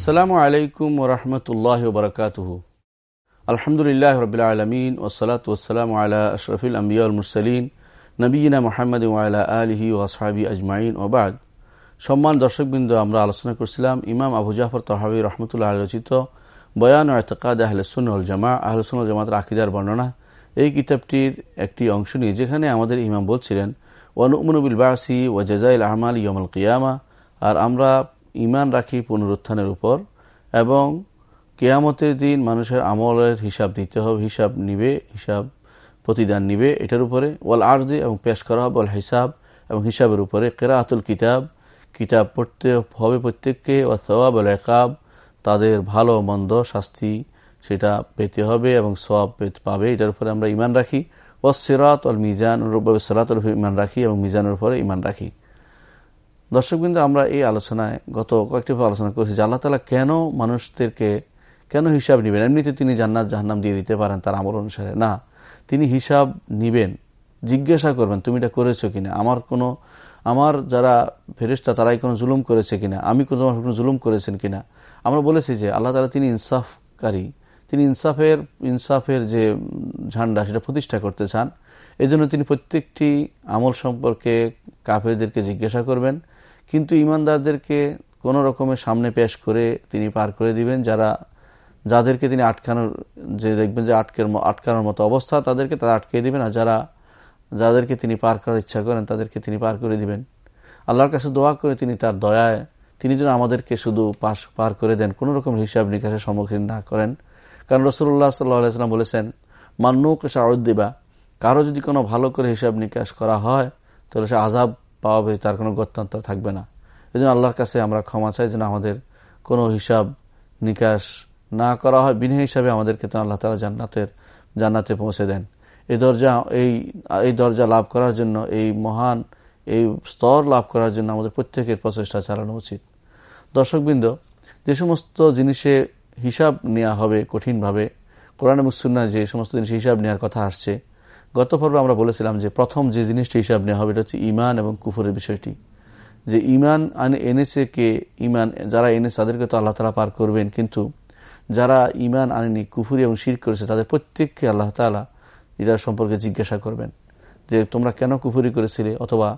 আসসালামু আলাইকুম ওরহমতুল্লাহ বরকাতুহ। আলহামদুলিল্লাহ রবিল আলমিন ওসলাত ওসালাম আলা আশরফুল আম্বিয়াল মুরসালিন নবীনা মোহাম্মদ ওয়ালা আলহি ওয়াসহাবি আজমাইন ওবাদ সম্মান দর্শকবৃন্দ, আমরা আলোচনা করছিলাম ইমাম আবু জাফর তহাবি রহমতুল্লাহ রচিত বয়ান ও এতকাদ আহলসুল জামা আহলসুল জামাতের আকিদার বর্ণনা। এই কিতাবটির একটি অংশ নিয়ে যেখানে আমাদের ইমাম বলছিলেন ওয়ানুমনুবিল বাসি ও জাজাইল আহমাল ইয়মল কিয়ামা আর আমরা ইমান রাখি পুনরুত্থানের উপর এবং কেয়ামতের দিন মানুষের আমলের হিসাব দিতে হবে, হিসাব নিবে, হিসাব প্রতিদান নিবে এটার উপরে। ওয়াল আর্দি এবং পেশ করা হবে হিসাব এবং হিসাবের উপরে। কেরাতুল কিতাব কিতাব পড়তে হবে প্রত্যেককে ও সবাব একাব তাদের ভালো মন্দ শাস্তি সেটা পেতে হবে এবং সব পাবে, এটার উপরে আমরা ইমান রাখি। ও সিরাত অল মিজান অনুরূপভাবে সিরাতের ইমান রাখি এবং মিজানের উপরে ইমান রাখি। দর্শকবৃন্দ, আমরা এই আলোচনায় গত কয়েকটি আলোচনা করেছি যে আল্লাহ তালা কেন মানুষদেরকে কেন হিসাব নেবেন? এমনিতে তিনি জান্নাত জাহান্নাম দিয়ে দিতে পারেন তার আমল অনুসারে। না, তিনি হিসাব নিবেন, জিজ্ঞাসা করবেন, তুমি এটা করেছ কিনা আমার কোনো, আমার যারা ফেরিস্তা তারাই কোনো জুলুম করেছে কিনা আমি কোনো তোমার কোনো জুলুম করেছেন কিনা আমরা বলেছি যে আল্লাহ তালা তিনি ইনসাফকারী। তিনি ইনসাফের ইনসাফের যে ঝান্ডা, সেটা প্রতিষ্ঠা করতে চান। এজন্য তিনি প্রত্যেকটি আমল সম্পর্কে কাফেরদেরকে জিজ্ঞাসা করবেন। কিন্তু ইমানদারদেরকে কোন রকমের সামনে পেশ করে তিনি পার করে দিবেন। যারা, যাদেরকে তিনি আটকানোর, যে দেখবেন যে আটকের আটকানোর মতো অবস্থা, তাদেরকে তারা আটকে দিবেন। আর যারা, যাদেরকে তিনি পার করার ইচ্ছা করেন, তাদেরকে তিনি পার করে দিবেন। আল্লাহর কাছে দোয়া করে তিনি তার দয়ায়, তিনি যেন আমাদেরকে শুধু পাশ, পার করে দেন, কোন রকম হিসাব নিকাশের সম্মুখীন না করেন। কারণ রসুল্লাহ সাল্লাহাম বলেছেন মান্য মান্নুক দিবা কারও যদি কোনো ভালো করে হিসাব নিকাশ করা হয়, তাহলে সে আজাব পাওয়াবে তার কোনো গত্যন্তর থাকবে না। এই জন্য আল্লাহর কাছে আমরা ক্ষমা চাই যেন আমাদের কোনো হিসাব নিকাশ না করা হয়। বিনা হিসাবে আমাদেরকে তো আল্লাহ তালা জান্নাতের, জান্নাতে পৌঁছে দেন। এই দরজা, এই এই দরজা লাভ করার জন্য, এই মহান, এই স্তর লাভ করার জন্য আমাদের প্রত্যেকের প্রচেষ্টা চালানো উচিত। দর্শকবৃন্দ, যে সমস্ত জিনিসে হিসাব নেওয়া হবে কঠিনভাবে, কোরআন মুসুন্না যে সমস্ত জিনিস হিসাব নেওয়ার কথা আসছে গত পর্বে আমরা বলেছিলাম যে প্রথম যে জিনিসটি হিসাব নেওয়া হবে, এটা হচ্ছে ইমান এবং কুফরের বিষয়টি। যে ইমান আনে এনেছে কে? ইমান যারা এনেছে তাদেরকে তো আল্লাহ তালা পার করবেন, কিন্তু যারা ইমান আনেনি, কুফুরি এবং শির করেছে, তাদের প্রত্যেককে আল্লাহ তালা এটার সম্পর্কে জিজ্ঞাসা করবেন যে তোমরা কেন কুফুরি করেছিলে? অথবা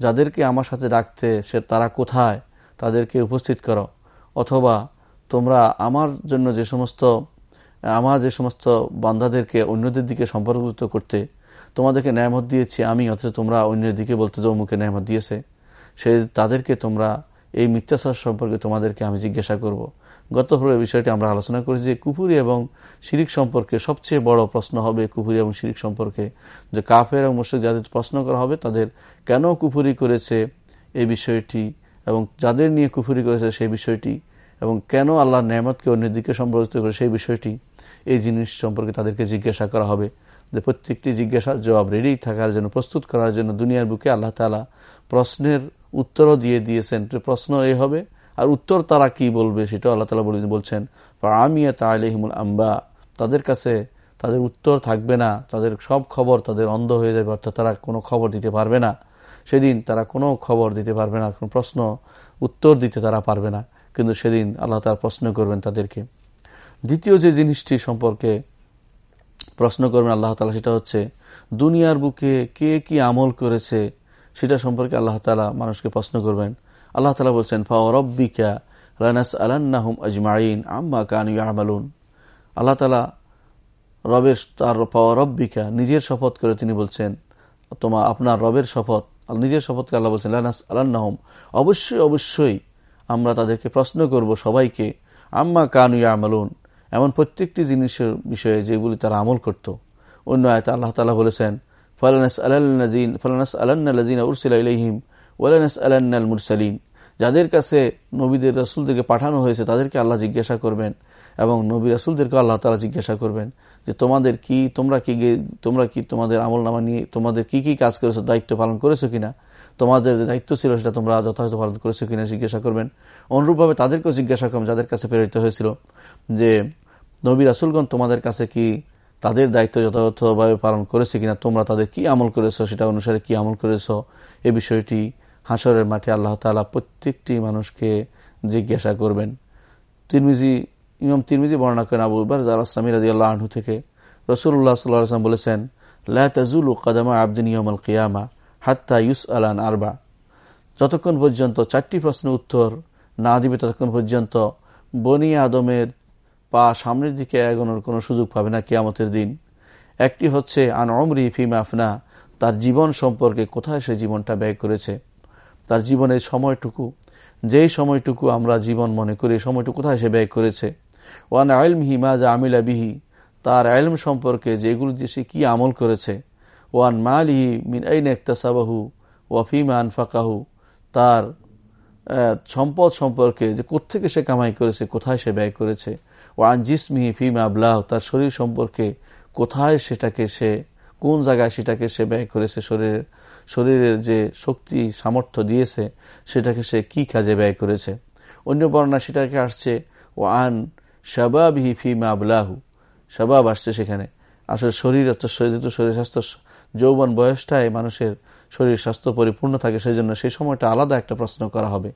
যাদেরকে আমার সাথে রাখতে সে তারা কোথায়? তাদেরকে উপস্থিত করো। অথবা তোমরা আমার জন্য যে সমস্ত, আমার যে সমস্ত বান্ধাদেরকে অন্যদের দিকে সম্পর্কিত করতে তোমাদেরকে ন্যায়মত দিয়েছি আমি, অথচ তোমরা অন্যের দিকে বলতে যে অমুকে ন্যায়মত দিয়েছে। সে তাদেরকে তোমরা এই মিথ্যাচার সম্পর্কে তোমাদেরকে আমি জিজ্ঞাসা করব। গত বিষয়টি আমরা আলোচনা করেছি যে কুপুরি এবং শিরিক সম্পর্কে সবচেয়ে বড় প্রশ্ন হবে কুপুরি এবং শিরিক সম্পর্কে। যে কাফের এবং মুশ্রিক যাদের প্রশ্ন করা হবে, তাদের কেন কুফুরি করেছে এই বিষয়টি এবং যাদের নিয়ে কুফুরি করেছে সেই বিষয়টি এবং কেন আল্লাহ নেয়ামতকে অন্যের দিকে সম্পর্কিত করে সেই বিষয়টি, এই জিনিস সম্পর্কে তাদেরকে জিজ্ঞাসা করা হবে। যে প্রত্যেকটি জিজ্ঞাসার জবাব রেডি থাকার জন্য, প্রস্তুত করার জন্য দুনিয়ার বুকে আল্লাহ তালা প্রশ্নের উত্তরও দিয়ে দিয়েছেন। প্রশ্ন এই হবে, আর উত্তর তারা কি বলবে সেটাও আল্লাহ তালা বলছেন আমিয়া তাহমুল আম্বা তাদের কাছে তাদের উত্তর থাকবে না, তাদের সব খবর তাদের অন্ধ হয়ে যাবে, অর্থাৎ তারা কোনো খবর দিতে পারবে না। সেদিন তারা কোনো খবর দিতে পারবে না, কোনো প্রশ্ন, উত্তর দিতে তারা পারবে না। কিন্তু সেদিন আল্লাহ তার প্রশ্ন করবেন তাদেরকে। দ্বিতীয় যে জিনিসটি সম্পর্কে প্রশ্ন করবেন আল্লাহ তালা সেটা হচ্ছে, দুনিয়ার বুকে কে কি আমল করেছে, সেটা সম্পর্কে আল্লাহ তালা মানুষকে প্রশ্ন করবেন। আল্লাহ তালা বলছেন ফাওরব্বিকা রানাস আলান্নাহুম আজমাইন আম্মা কানু আমালুন আল্লাহ তালা রবের তার ফাওরব্বিকা নিজের শপথ করে তিনি বলছেন, তোমার, আপনার রবের শপথ, নিজের শপথকে আল্লাহ বলছেন লানাস আলান্নাহম অবশ্যই অবশ্যই আমরা তাদেরকে প্রশ্ন করব সবাইকে, আম্মা কানু আমালুন এমন প্রত্যেকটি জিনিসের বিষয়ে যেগুলি তারা আমল করত। অন্য আয়ত আল্লাহ তালা বলেছেন ফলানাস আলান্নাজিন ফলানাস আলান্নাজিন উরসিল ইলাইহিম ওয়ালানাস আলান্নাল মুরসালিন। যাদের কাছে নবীদের রসুলদেরকে পাঠানো হয়েছে, তাদেরকে আল্লাহ জিজ্ঞাসা করবেন এবং নবী রাসুলদেরকে আল্লাহ তালা জিজ্ঞাসা করবেন যে, তোমাদের কি তোমরা কি তোমরা কি তোমাদের আমল নামা নিয়ে তোমাদের কি কি কাজ করেছ, দায়িত্ব পালন করেছ কিনা? তোমাদের যে দায়িত্ব ছিল সেটা তোমরা যথাযথ পালন করেছ কিনা জিজ্ঞাসা করবেন। অনুরূপভাবে তাদেরকেও জিজ্ঞাসা করবেন, যাদের কাছে প্রেরিত হয়েছিল যে, নবী রাসুলগণ তোমাদের কাছে কি তাদের দায়িত্ব যথাযথভাবে পালন করেছে কিনা, তোমরা তাদের কি আমল করেছ, সেটা অনুসারে কি আমল করেছ, এ বিষয়টি হাসরের মাঠে আল্লাহ তালা প্রত্যেকটি মানুষকে জিজ্ঞাসা করবেন। তিরমিজি, ইমাম তিরমিজি বর্ণনা করেন আবু বারজ আল আসলামী রাজি আল্লাহ আহু থেকে রসুল্লাহ সাল্লাম বলেছেন লাজুলু কাদামা আবদিন ইয়ামাল কিয়ামা। হাত্তা ইউস আলান আরবা। যতক্ষণ পর্যন্ত চারটি প্রশ্নের উত্তর না দিবে, ততক্ষণ পর্যন্ত বনি আদমের পা সামনের দিকে এগোনোর কোনো সুযোগ পাবে না কেয়ামতের দিন। একটি হচ্ছে, আন অমরি ফিম আফনা তার জীবন সম্পর্কে কোথায় সে জীবনটা ব্যয় করেছে। তার জীবনের সময়টুকু, যেই সময়টুকু আমরা জীবন মনে করি সময়টুকু কোথায় সে ব্যয় করেছে? ওয়ান আলম হিমা যা আমিলা বিহি তার আলম সম্পর্কে যেগুলো দিয়ে সে কী আমল করেছে? ওয়ান মালিহি মিন আইন একতাসাবাহু ওয়াফিমা আনফাকাহু, তার সম্পদ সম্পর্কে যে কোথেকে সে কামাই করেছে, কোথায় সে ব্যয় করেছে ওয়ান জিসমিহি ফিমা আবলাহ, তার শরীর সম্পর্কে কোথায় সেটাকে সে, কোন জায়গায় সেটাকে সে ব্যয় করেছে, শরীরের শরীরের যে শক্তি, সামর্থ্য দিয়েছে, সেটাকে সে কি কাজে ব্যয় করেছে। অন্য বর্ণনা সেটাকে আসছে ও আন শাবাবিহি ফিমা আবলাহু, শাবাব আসছে সেখানে। আসলে শরীর, যেহেতু শরীর স্বাস্থ্য যৌবন বয়সটায় মানুষের শরীর স্বাস্থ্য পরিপূর্ণ থাকে সেই জন্য সেই সময়টা আলাদা একটা প্রশ্ন করা হবে।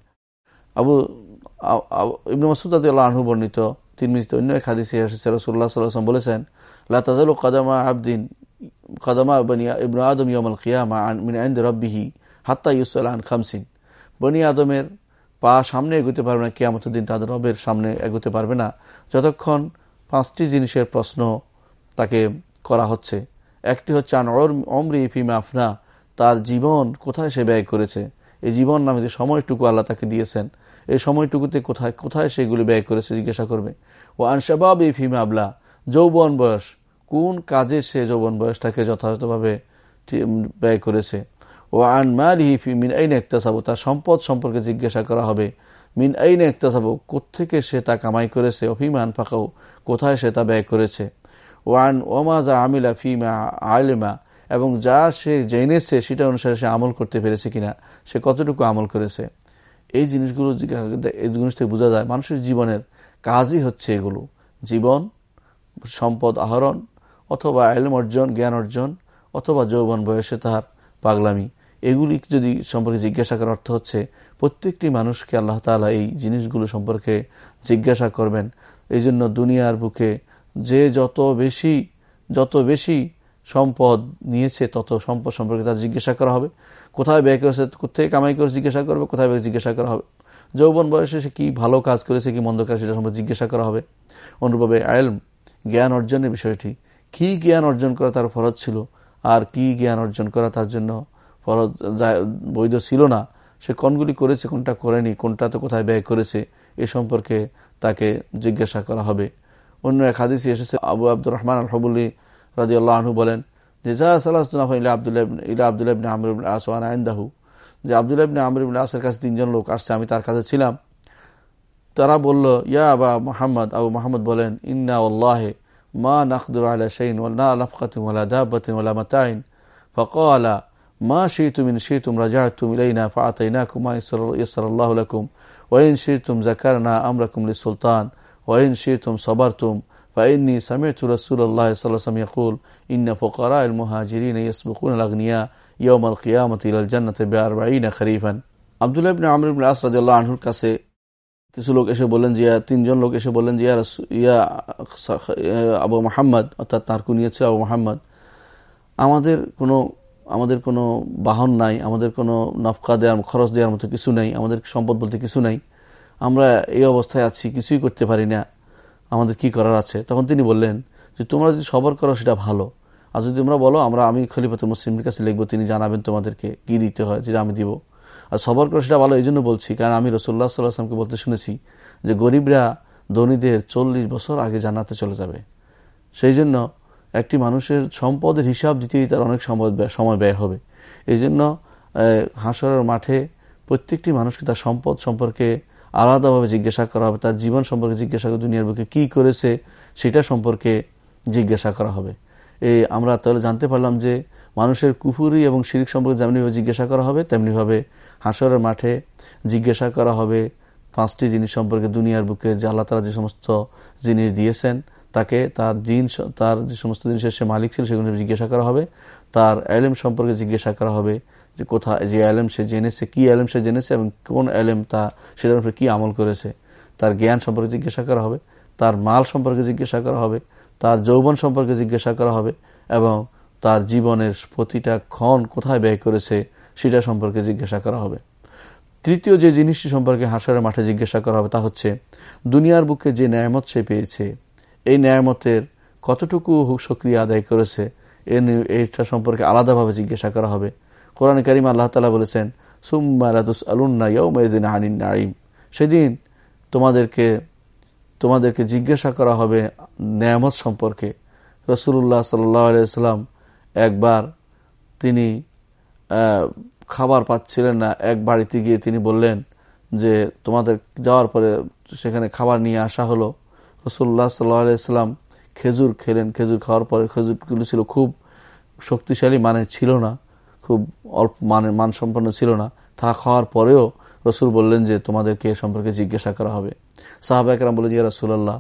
আবু ইবনু মাসুদ আনহু বর্ণিত তিন মিনিট অন্য এক হাদিসে এসেছে রসুল্লাহ সাল্লাম বলেছেন লাতাজাল কাদামা আবদিন, কাদামা ইবনু আদম ইয়মল কিয়ামা মিন আইন্দ রব্বিহি হাত্তা ইউসুল আন খামসিন। বনি আদমের পা সামনে এগোতে পারবে না, কেয়ামতের দিন তাদের রবের সামনে এগোতে পারবে না। যতক্ষণ পাঁচটি জিনিসের প্রশ্ন তাকে করা হচ্ছে একটি হচ্ছে আন অমরি ফিমা আফনা, তার জীবন কোথায় সে ব্যয় করেছে? এই জীবন নামে যে সময়টুকু আল্লাহ তাকে দিয়েছেন, এই সময়টুকুতে কোথায় কোথায় সেগুলি ব্যয় করেছে জিজ্ঞাসা করবে। ও আনসাবাব এই ফিমা আবলা, যৌবন বয়স, কোন কাজে সে যৌবন বয়সটাকে যথাযথভাবে ব্যয় করেছে? ও আন মালিহি ফি মিন আইন একতাসাবো তার সম্পদ সম্পর্কে জিজ্ঞাসা করা হবে। মিন আইন একতাসাবো কোথেকে সে তা কামাই করেছে? অফিমান ফাঁকাও কোথায় সে তা ব্যয় করেছে? ওয়ান ওমা যা আমিলা ফিমা আলেমা, এবং যা সে জেনেছে সেটা অনুসারে সে আমল করতে পেরেছে কিনা, সে কতটুকু আমল করেছে। এই জিনিসগুলো এই জিনিস থেকে বোঝা যায়। মানুষের জীবনের কাজই হচ্ছে এগুলো। জীবন, সম্পদ আহরণ, অথবা আলম অর্জন, জ্ঞান অর্জন, অথবা যৌবন বয়সে তার পাগলামি। এগুলি যদি সম্পর্কে জিজ্ঞাসা করার অর্থ হচ্ছে, প্রত্যেকটি মানুষকে আল্লাহ তালা এই জিনিসগুলো সম্পর্কে জিজ্ঞাসা করবেন। এই জন্য দুনিয়ার বুকে যে যত বেশি যত বেশি সম্পদ নিয়েছে, তত সম্পদ সম্পর্কে তার জিজ্ঞাসা করা হবে। কোথায় ব্যয় করেছে কোথায় কামাই করে জিজ্ঞাসা করবে, কোথায় ব্যয় জিজ্ঞাসা করা হবে। যৌবন বয়সে সে কী ভালো কাজ করেছে, কি মন্দ কাজ, সেটা সম্পর্কে জিজ্ঞাসা করা হবে। অনুরূপে আয়লম জ্ঞান অর্জনের বিষয়টি। কি জ্ঞান অর্জন করা তার ফরজ ছিল? আর কি জ্ঞান অর্জন করা তার জন্য ফরজ বৈধ ছিল না? সে কোনগুলি করেছে, কোনটা করেনি কোনটাতে কোথায় ব্যয় করেছে, এ সম্পর্কে তাকে জিজ্ঞাসা করা হবে। অন্য এক হাদিসি এসেছে আবু আব্দুর রহমান আলহাবুল্লি রাজি আল্লাহ আহনু বলেন যে যা সালাহ ইলা আবদুল্লাহ ইলা আবদুল্লাহ ইবনে আমর ইবনে আসওয়ান আইন্দাহু যে আবদুল্লাহ ইবনে আমর ইবনে আসের কাছে তিনজন লোক আসছে আমি তার কাছে ছিলাম তারা বলল ইয়া আবা মোহাম্মদ আবু মোহাম্মদ বলেন ইন্না আল্লাহে মা নাকদুর আলা শাইন ওয়ালা নাফকাতিন ওয়ালা দাব্বাতিন ওয়ালা মাতাইন فقال ما شئتم إن شئتم رجعتم إلينا فأعطيناكم ما يسر الله لكم وإن شئتم ذكرنا أمركم للسلطان وإن شئتم صبرتم فإني سمعت رسول الله صلى الله عليه وسلم يقول إن فقراء المهاجرين يسبقون الأغنياء يوم القيامة إلى الجنة بأربعين خريفا আবদুল্লাহ ইবনে আমর ইবনে আস রাদিয়াল্লাহু আনহুর কাছে কিছু লোক এসে বললেন যে তিনজন লোক এসে বললেন যে ইয়া আবু মোহাম্মদ অর্থাৎ তার কুনিয়ে ছিল আবু মোহাম্মদ আমাদের কোনো আমাদের কোনো বাহন নাই আমাদের কোনো নফকা দেওয়ার খরচ দেওয়ার মতো কিছু নেই আমাদের সম্পদ বলতে কিছু নেই আমরা এই অবস্থায় আছি, কিছুই করতে পারি না, আমাদের কি করার আছে? তখন তিনি বললেন যে, তোমরা যদি সবর করো, সেটা ভালো। আর যদি তোমরা বলো, আমরা, আমি খলিফাতুল মুসলিমের কাছে লিখব, তিনি জানাবেন তোমাদেরকে কি দিতে হয়, যেটা আমি দিব। আর সবর করো, সেটা ভালো এই জন্য বলছি, কারণ আমি রসুল্লাহ সাল্লাহামকে বলতে শুনেছি যে, গরিবরা ধনীদের চল্লিশ বছর আগে জানাতে চলে যাবে। সেই জন্য একটি মানুষের সম্পদের হিসাব দিতেই তার অনেক সময় সময় ব্যয় হবে। এই জন্য হাসরের মাঠে প্রত্যেকটি মানুষকে তার সম্পদ সম্পর্কে আলাদাভাবে জিজ্ঞাসা করা হবে, তার জীবন সম্পর্কে জিজ্ঞাসা করে দুনিয়ার বুকে কী করেছে, সেটা সম্পর্কে জিজ্ঞাসা করা হবে। এই আমরা তাহলে জানতে পারলাম যে মানুষের কুফুরি এবং শিরিক সম্পর্কে যেমনিভাবে জিজ্ঞাসা করা হবে, তেমনিভাবে হাসরের মাঠে জিজ্ঞাসা করা হবে পাঁচটি জিনিস সম্পর্কে দুনিয়ার বুকে যে আল্লাহ তালা যে সমস্ত জিনিস দিয়েছেন, তাকে তার দিন তার যে সমস্ত জিনিসের সে মালিক ছিল, সেগুলো জিজ্ঞাসা করা হবে। তার এলেম সম্পর্কে জিজ্ঞাসা করা হবে। যে কোথায়, যে এলেম সে জেনেছে, কি এলেম সে জেনেছে এবং কোন এলেম তা সেটার উপরে কী আমল করেছে। তার জ্ঞান সম্পর্কে জিজ্ঞাসা করা হবে, তার মাল সম্পর্কে জিজ্ঞাসা করা হবে, তার যৌবন সম্পর্কে জিজ্ঞাসা করা হবে এবং তার জীবনের প্রতিটা ক্ষণ কোথায় ব্যয় করেছে সেটা সম্পর্কে জিজ্ঞাসা করা হবে। তৃতীয় যে জিনিসটি সম্পর্কে হাসারের মাঠে জিজ্ঞাসা করা হবে তা হচ্ছে, দুনিয়ার বুকে যে ন্যায়ামত সে পেয়েছে, এই ন্যায়ামতের কতটুকু সক্রিয় আদায় করেছে এইটা সম্পর্কে আলাদাভাবে জিজ্ঞাসা করা হবে। কোরআন করিম আল্লাহ তালা বলেছেন নাইম সেদিন তোমাদেরকে তোমাদেরকে জিজ্ঞাসা করা হবে ন্যায়ামত সম্পর্কে। রসুল্লাহ সাল্লাম একবার তিনি খাবার পাচ্ছিলেন না, এক বাড়িতে গিয়ে তিনি বললেন যে, তোমাদের যাওয়ার পরে সেখানে খাবার নিয়ে আসা হলো। রসুল্লাহ সাল্লাম খেজুর খেলেন। খেজুর খাওয়ার পরে খেজুরগুলো ছিল খুব শক্তিশালী, মানের ছিল না। খুব অল্প মানের মানসম্পন্ন ছিল না। তা খাওয়ার পরেও রসুল বললেন যে, তোমাদেরকে এ সম্পর্কে জিজ্ঞাসা করা হবে। সাহাবা একরাম বলেন যে রাসুল্লাহ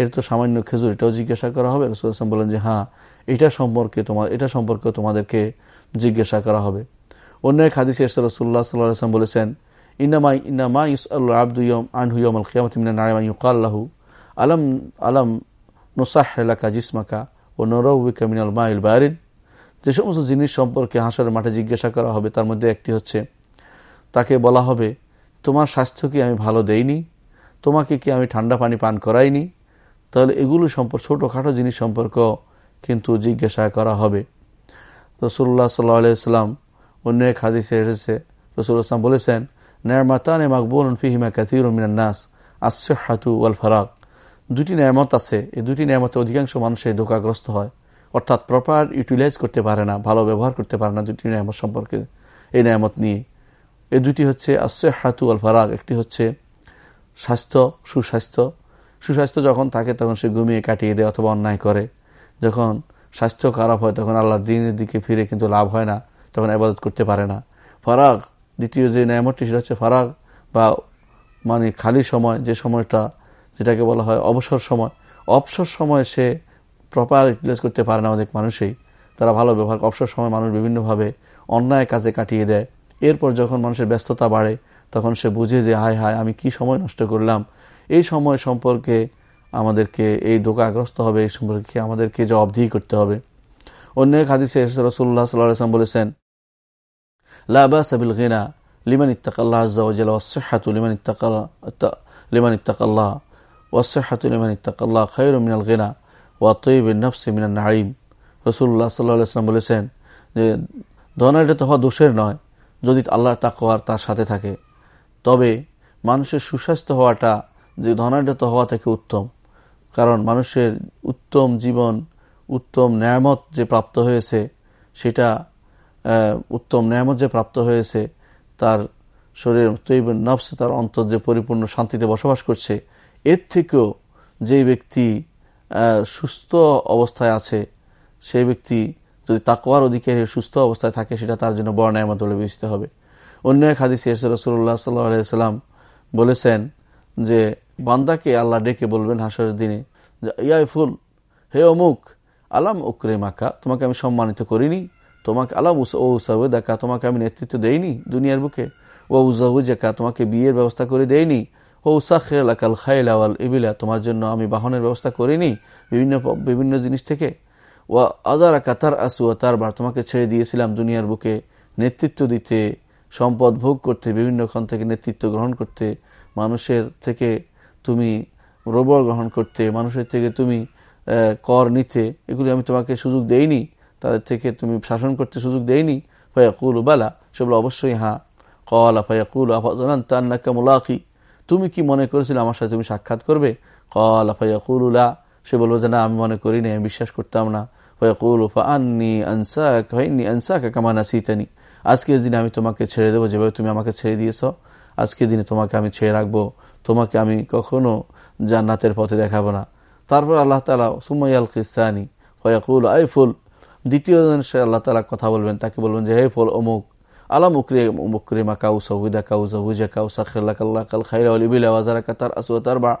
এর তো সামান্য খেজুর, এটাও জিজ্ঞাসা করা হবে? রসুল আসলাম বলেন যে হ্যাঁ এটা সম্পর্কে তোমার এটা সম্পর্কে তোমাদেরকে জিজ্ঞাসা করা হবে। অন্য এক হাদিসে রসুল্লাহ সাল্লাম বলেছেন ইনামাই ইনামা ইউসাল্লাহ আব্দুয়ম আনহুয়ম আল খিয়ামত মিনা নারিমা ইউকাল্লাহু আলম আলম নোসাহ এলাকা জিসমাকা ও নরউবিকা মিনাল মাইল বারিদ। যে সমস্ত জিনিস সম্পর্কে হাঁসার মাঠে জিজ্ঞাসা করা হবে, তার মধ্যে একটি হচ্ছে, তাকে বলা হবে, তোমার স্বাস্থ্য কি আমি ভালো দেইনি? তোমাকে কি আমি ঠান্ডা পানি পান করাইনি? তাহলে এগুলো সম্পর্ক, ছোটোখাটো জিনিস সম্পর্ক কিন্তু জিজ্ঞাসা করা হবে। রসুল্লাহ সাল্লাহ আলাইসাল্লাম অন্য এক হাদিসে এসেছে রসুল আসলাম বলেছেন ন্যায়মাতানে মাকবুল ফিহিমা কাথির নাস আসে হাতু ওয়াল ফারাক দুটি ন্যায়ামত আছে, এই দুটি ন্যায়ামতে অধিকাংশ মানুষের ধোকাগ্রস্ত হয়। অর্থাৎ প্রপার ইউটিলাইজ করতে পারে না, ভালো ব্যবহার করতে পারে না দুটি নিয়ামত সম্পর্কে। এই নিয়ামত নিয়ে। এই দুটি হচ্ছে আসে হাতু আল ফারাক একটি হচ্ছে স্বাস্থ্য, সুস্বাস্থ্য। সুস্বাস্থ্য যখন থাকে তখন সে ঘুমিয়ে কাটিয়ে দেয় অথবা অন্যায় করে। যখন স্বাস্থ্য খারাপ হয় তখন আল্লাহর দিনের দিকে ফিরে কিন্তু লাভ হয় না, তখন আবাদত করতে পারে না। ফারাক দ্বিতীয় যে নিয়ামতটি সেটা হচ্ছে ফারাক বা মানে খালি সময়, যে সময়টা যেটাকে বলা হয় অবসর সময়। অবসর সময় সে প্রপার ইউটিলাইজ করতে পারে না অনেক মানুষই। তারা ভালো ব্যবহার, অবসর সময় মানুষ বিভিন্নভাবে অন্যায় কাজে কাটিয়ে দেয়। এরপর যখন মানুষের ব্যস্ততা বাড়ে, তখন সে বুঝে যে, হায় হায়, আমি কি সময় নষ্ট করলাম? এই সময় সম্পর্কে আমাদেরকে, এই ধোকাগ্রস্ত হবে, এই সম্পর্কে আমাদেরকে জবাবদিহি করতে হবে। অন্য এক হাদিসে রসুল্লাহ সাল্লাম বলেছেন লাবা সাবিল গিনা লিমান ইত্তাকাল্লাহ লিমান ইত্তাকাল লিমান ইত্তাকাল্লাহ ওয়াসহাতু লিমান ইত্তাকাল্লাহ খায়রু মিনাল গিনা। ওয়া তৈবিন নফসি মিনান নাঈম। রসুল্লাহ সাল্লাহ সাল্লাম বলেছেন যে ধনাটা তো হওয়া দোষের নয়, যদি আল্লাহ তাকওয়ার তার সাথে থাকে। তবে মানুষের সুস্বাস্থ্য হওয়াটা, যে ধনাঢ্যত হওয়া থেকে উত্তম। কারণ মানুষের উত্তম জীবন, উত্তম ন্যায়ামত যে প্রাপ্ত হয়েছে, সেটা উত্তম ন্যায়ামত যে প্রাপ্ত হয়েছে, তার শরীর তৈব নফস, তার অন্তর যে পরিপূর্ণ শান্তিতে বসবাস করছে, এর থেকেও যে ব্যক্তি সুস্থ অবস্থায় আছে, সেই ব্যক্তি যদি তাকওয়ার অধিকারী সুস্থ অবস্থায় থাকে, সেটা তার জন্য ন্যায়ামত বলে বিবেচিত হবে। অন্য এক হাদিস রসুল্লাহ সাল্লাম বলেছেন যে, বান্দাকে আল্লাহ ডেকে বলবেন হাসরের দিনে ইয়াই ফুল, হে অমুক, আলাম উকরে মাকা তোমাকে আমি সম্মানিত করিনি, তোমাকে আলাম ও দেখা তোমাকে আমি নেতৃত্ব দেইনি দুনিয়ার বুকে, ও উজাউজাকা তোমাকে বিয়ের ব্যবস্থা করে দেয়নি তোমার জন্য আমি বাহনের ব্যবস্থা করিনি বিভিন্ন বিভিন্ন জিনিস থেকে। ও আদারা কাতার আসু তার বার, তোমাকে ছেড়ে দিয়েছিলাম দুনিয়ার বুকে নেতৃত্ব দিতে, সম্পদ ভোগ করতে, বিভিন্ন ক্ষণ থেকে নেতৃত্ব গ্রহণ করতে, মানুষের থেকে তুমি রোবর গ্রহণ করতে, মানুষের থেকে তুমি কর নিতে, এগুলি আমি তোমাকে সুযোগ দেইনি, তাদের থেকে তুমি শাসন করতে সুযোগ দেইনি। ফয়াকুল, বালা, সেগুলো অবশ্যই হ্যাঁ। কলা ফয়াকুল আফাজান তান্নাকা মুলাকি। তুমি কি মনে করেছিলে আমার সাথে তুমি সাক্ষাৎ করবে? কলা ফয়াকুলুলা সে বলব যে, না, আমি মনে করি না আমি বিশ্বাস করতাম না। ফয়াকুল ফান্নি আনসা কাহিনী আনসা কামানা সিতানি আজকের দিনে আমি তোমাকে ছেড়ে দেবো, যেভাবে তুমি আমাকে ছেড়ে দিয়েছ। আজকের দিনে তোমাকে আমি ছেড়ে রাখব। তোমাকে আমি কখনো জান্নাতের পথে দেখাবো না। তারপর আল্লাহ তালা সুমাইয়াল কিসানি ফয়াকুল, আই ফুল। দ্বিতীয় জন সে আল্লাহ তালা কথা বলবেন। তাকে বলবেন যে, হে ফুল, অমুক আলা কাউ কাল্লা কাল কাতার বা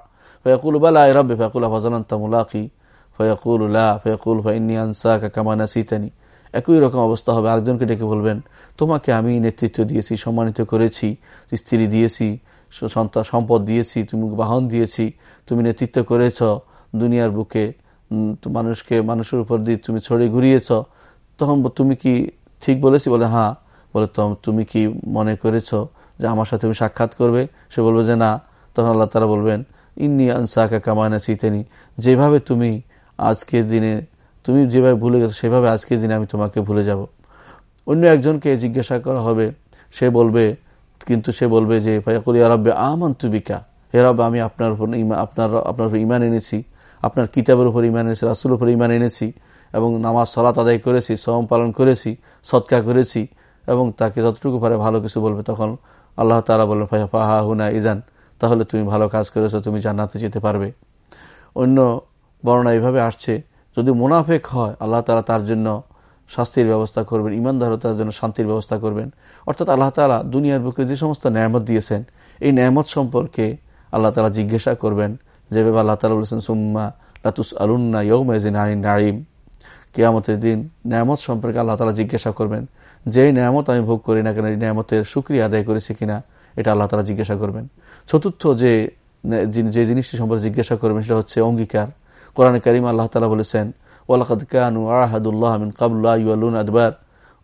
একই রকম অবস্থা হবে। আরেকজনকে ডেকে বলবেন, তোমাকে আমি নেতৃত্ব দিয়েছি, সম্মানিত করেছি, স্ত্রী দিয়েছি সন্তান সম্পদ দিয়েছি, তুমি বাহন দিয়েছি, তুমি নেতৃত্ব করেছ, দুনিয়ার বুকে মানুষকে, মানুষের উপর দিয়ে তুমি ছড়িয়ে ঘুরিয়েছ, তখন তুমি কি ঠিক বলেছি? বলে হ্যাঁ। বলে, তুমি কি মনে করেছ যে আমার সাথে তুমি সাক্ষাৎ করবে? সে বলবে যে, না। তখন আল্লাহ তারা বলবেন, ইন্নি আনসাকা কামায়না সিতেনি যেভাবে তুমি আজকের দিনে, তুমি যেভাবে ভুলে গেছো, সেভাবে আজকের দিনে আমি তোমাকে ভুলে যাব। অন্য একজনকে জিজ্ঞাসা করা হবে, সে বলবে, কিন্তু সে বলবে যে, ফায়াকুল ইয়ারব্বে আমান তুবিকা রব, আমি আপনার উপর আপনার আপনার উপর ইমান এনেছি, আপনার কিতাবের উপর ইমান এনেছি রাসুল উপর ইমান এনেছি এবং নামাজ, সলাত আদায় করেছি সম পালন করেছি সৎকা করেছি এবং তাকে যতটুকু পারে ভালো কিছু বলবে তখন আল্লাহ তালা বলবেন ফাহা হুনা ইজান তাহলে তুমি ভালো কাজ করেছ, তুমি জান্নাতে যেতে পারবে। অন্য বর্ণনা এইভাবে আসছে, যদি মুনাফেক হয়, আল্লাহ তালা তার জন্য শাস্তির ব্যবস্থা করবেন ইমানদারতার জন্য শান্তির ব্যবস্থা করবেন। অর্থাৎ আল্লাহ তালা দুনিয়ার বুকে যে সমস্ত ন্যায়ামত দিয়েছেন, এই ন্যায়ামত সম্পর্কে আল্লাহ তালা জিজ্ঞাসা করবেন যেভাবে আল্লাহ তালা বলেছেন, সুম্মা লাতুস আলুন্না ইয়ৌমেজিন আইন নারিম কেয়ামতের দিন ন্যায়ামত সম্পর্কে আল্লাহ তালা জিজ্ঞাসা করবেন। যে নিয়ামত আমি ভোগ করি না কেন, এই নিয়ামতের সুক্রিয়া আদায় করেছি কিনা, এটা আল্লাহ তালা জিজ্ঞাসা করবেন। চতুর্থ যে যে জিনিসটি সম্পর্কে জিজ্ঞাসা করবেন, সেটা হচ্ছে অঙ্গীকার। কোরআন করিম আল্লাহ তালা বলেছেন, ওয়ালাকাদ কানু আহাদুল্লাহ মিন কাবুল্লাহ ইউলুন আদবার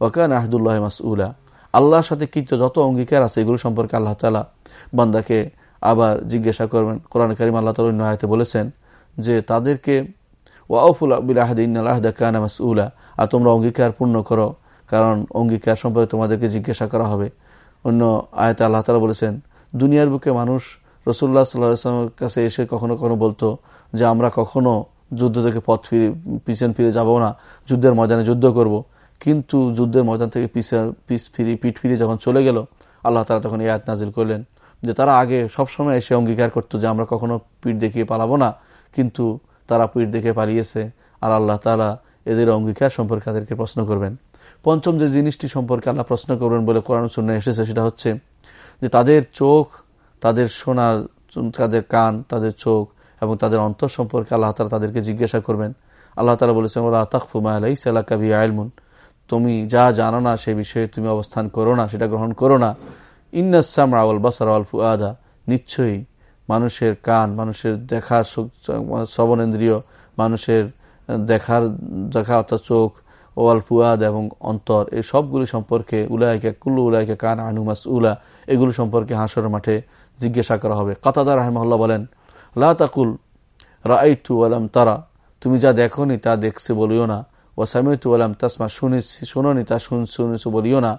ওয়াকান আহাদুল্লাহ মাসউলা। আল্লাহর সাথে কৃত যত অঙ্গীকার আছে, এগুলো সম্পর্কে আল্লাহ তালা বান্দাকে আবার জিজ্ঞাসা করবেন। কোরআন করিম আল্লাহ তালা অন্য আয়তে বলেছেন যে, তাদেরকে ওয়াউফুল আবিল আহাদিন আল্লাহদা কানা মাসউলা। আর তোমরা অঙ্গীকার পূর্ণ করো। কারণ অঙ্গীকার সম্পর্কে তোমাদেরকে জিজ্ঞাসা করা হবে। অন্য আয়তে আল্লাহ তালা বলেছেন, দুনিয়ার বুকে মানুষ রসুল্লাহ সাল্লাহামের কাছে এসে কখনো কখনো বলতো যে, আমরা কখনো যুদ্ধ থেকে পথ ফিরে, পিছন ফিরে যাব না, যুদ্ধের ময়দানে যুদ্ধ করব। কিন্তু যুদ্ধের ময়দান থেকে পিছার পিস ফিরি, পিঠ ফিরে যখন চলে গেল, আল্লাহ তালা তখন এই আয়াত নাজিল করলেন যে, তারা আগে সবসময় এসে অঙ্গীকার করতো যে, আমরা কখনো পিঠ দেখিয়ে পালাবো না। কিন্তু তারা পিঠ দেখে পালিয়েছে আর আল্লাহ তালা এদের অঙ্গীকার সম্পর্কে তাদেরকে প্রশ্ন করবেন। পঞ্চম যে জিনিসটি সম্পর্কে আল্লাহ প্রশ্ন করবেন বলে কোরআন শূন্য এসেছে, সেটা হচ্ছে যে তাদের চোখ, তাদের শোনার তাদের কান, তাদের চোখ এবং তাদের অন্তর সম্পর্কে আল্লাহ তালা তাদেরকে জিজ্ঞাসা করবেন। আল্লাহ তালা বলেছেন ওরা তাকফুমা আলাই সাল্লা কাবি আয়লমুন তুমি যা জানো না সে বিষয়ে তুমি অবস্থান করো না, সেটা গ্রহণ করো না। ইন্নাসাম রাওয়াল বাসার আল ফুয়াদা নিশ্চয়ই মানুষের কান, মানুষের দেখার শ্রবণেন্দ্রিয়, মানুষের দেখার, দেখা অর্থাৎ চোখ ওয়াল ফুয়াদ এবং অন্তর, এই সবগুলি সম্পর্কে উলায়কে কুল্লু উলায়কে কান আনুমাস উলা এগুলো সম্পর্কে হাসর মাঠে জিজ্ঞাসা করা হবে। কাতাদা রাহেমহল্লা বলেন, লা তাকুল রাইতু আলাম তারা, তুমি যা দেখনি তা দেখছে বলিও না। ও সামিতু আলাম তাসমা, শুনেছি, শুনোনি তা শুন, শুনেছো বলিও না।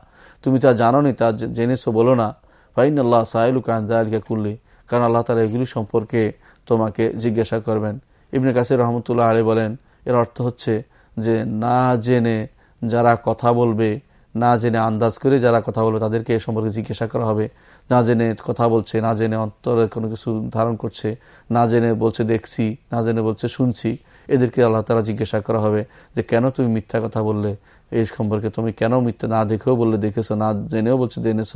তুমি তা জানোনি তা জেনেছো বলো না। ফাইন আল্লাহ সাহেলু কান্দালিকা কুল্লি, কারণ আল্লাহ তালা এগুলি সম্পর্কে তোমাকে জিজ্ঞাসা করবেন। ইবনে কাসির রহমতুল্লাহ আলী বলেন, এর অর্থ হচ্ছে যে না জেনে যারা কথা বলবে, না জেনে আন্দাজ করে যারা কথা বলবে, তাদেরকে এ সম্পর্কে জিজ্ঞাসা করা হবে। না জেনে কথা বলছে, না জেনে অন্তরে কোনো কিছু ধারণ করছে, না জেনে বলছে দেখছি, না জেনে বলছে শুনছি, এদেরকে আল্লাহ তালা জিজ্ঞাসা করা হবে যে কেন তুমি মিথ্যা কথা বললে? এই সম্পর্কে তুমি কেন মিথ্যা না দেখেও বললে, দেখেছ, না জেনেও বলছে, জেনেছ,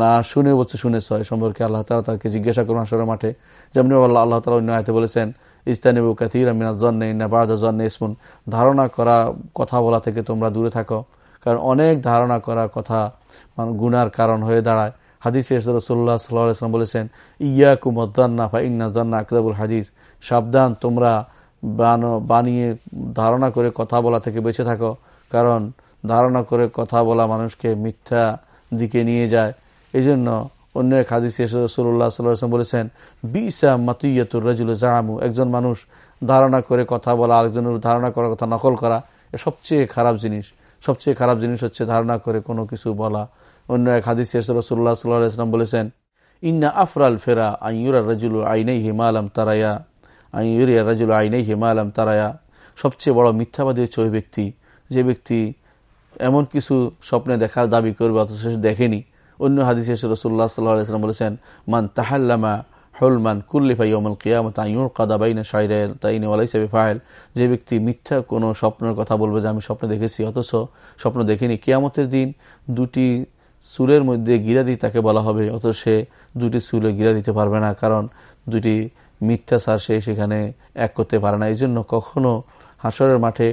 না শুনেও বলছে, শুনেছ? এই সম্পর্কে আল্লাহ তালা তাকে জিজ্ঞাসা করুন আসরের মাঠে। যেমনি আল্লাহ আল্লাহ তালা অন্য আয়তে বলেছেন ইস্তানিবু কাথির আমিনা জন্নে না বাদা জন্নে ইসমুন। ধারণা করা কথা বলা থেকে তোমরা দূরে থাকো। কারণ অনেক ধারণা করা কথা গুনার কারণ হয়ে দাঁড়ায়। হাদিস রসুল্লাহ সাল্লাম বলেছেন ইয়া কুমদ্দান্না ফা ইন্না জান্না আকদাবুল হাদিস। সাবধান তোমরা বানিয়ে ধারণা করে কথা বলা থেকে বেঁচে থাকো। কারণ ধারণা করে কথা বলা মানুষকে মিথ্যা দিকে নিয়ে যায়। এই জন্য অন্য এক হাদিস রসুল্লাহ সাল্লাম বলেছেন, বিসা মাতুইয়াতুর রাজুল জাহামু একজন মানুষ ধারণা করে কথা বলা, আরেকজনের ধারণা করার কথা নকল করা, এ সবচেয়ে খারাপ জিনিস। সবচেয়ে খারাপ জিনিস হচ্ছে ধারণা করে কোনো কিছু বলা। অন্য এক হাদিস রসুল্লাহ সাল্লাহাম বলেছেন, ইন্না আফরাল ফেরা আইয়ুরা রাজুল আইনাই হিমালাম তারায়া আইয়ুরিয়া রাজুল আইনাই হিমালাম তারায়া। সবচেয়ে বড় মিথ্যাবাদী হচ্ছে ওই ব্যক্তি, যে ব্যক্তি এমন কিছু স্বপ্নে দেখার দাবি করবে, অথচ সে দেখেনি। অন্য হাদিস রসুল্লাহ সাল্লাহাম বলেছেন, মান তাহাল্লামা হলমান কুল্লিফাই ওমল কিয়ামত আইয়ুর কাদা বাইনা শাইরের তাইনে ওয়ালাইসাবি ফাহেল যে ব্যক্তি মিথ্যা কোনো স্বপ্নের কথা বলবে যে আমি স্বপ্ন দেখেছি, অথচ স্বপ্ন দেখিনি, কিয়ামতের দিন দুটি সুরের মধ্যে গিরা দিয়ে তাকে বলা হবে, অথচ সে দুটি সুরে গিরা দিতে পারবে না, কারণ দুটি মিথ্যা সার সে সেখানে এক করতে পারে না। এই জন্য কখনো হাসরের মাঠে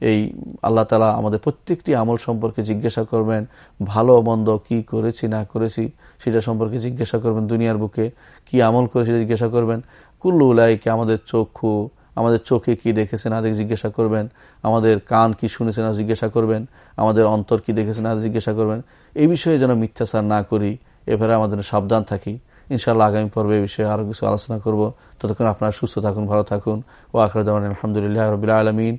এই আল্লাহ তালা আমাদের প্রত্যেকটি আমল সম্পর্কে জিজ্ঞাসা করবেন, ভালো মন্দ কি করেছি, না করেছি, সেটা সম্পর্কে জিজ্ঞাসা করবেন, দুনিয়ার বুকে কি আমল করে সেটা জিজ্ঞাসা করবেন। কুল্লু উলাইকে, আমাদের চক্ষু, আমাদের চোখে কি দেখেছে না দেখে জিজ্ঞাসা করবেন। আমাদের কান কি শুনেছে না জিজ্ঞাসা করবেন। আমাদের অন্তর কি দেখেছে না জিজ্ঞাসা করবেন। এই বিষয়ে যেন মিথ্যাচার না করি, এবারে আমাদের সাবধান থাকি। ইনশাআল্লাহ আগামী পর্বে এই বিষয়ে আরও কিছু আলোচনা করব। ততক্ষণ আপনারা সুস্থ থাকুন, ভালো থাকুন। ও আখরদান আলহামদুলিল্লাহ রবিল আলমিন।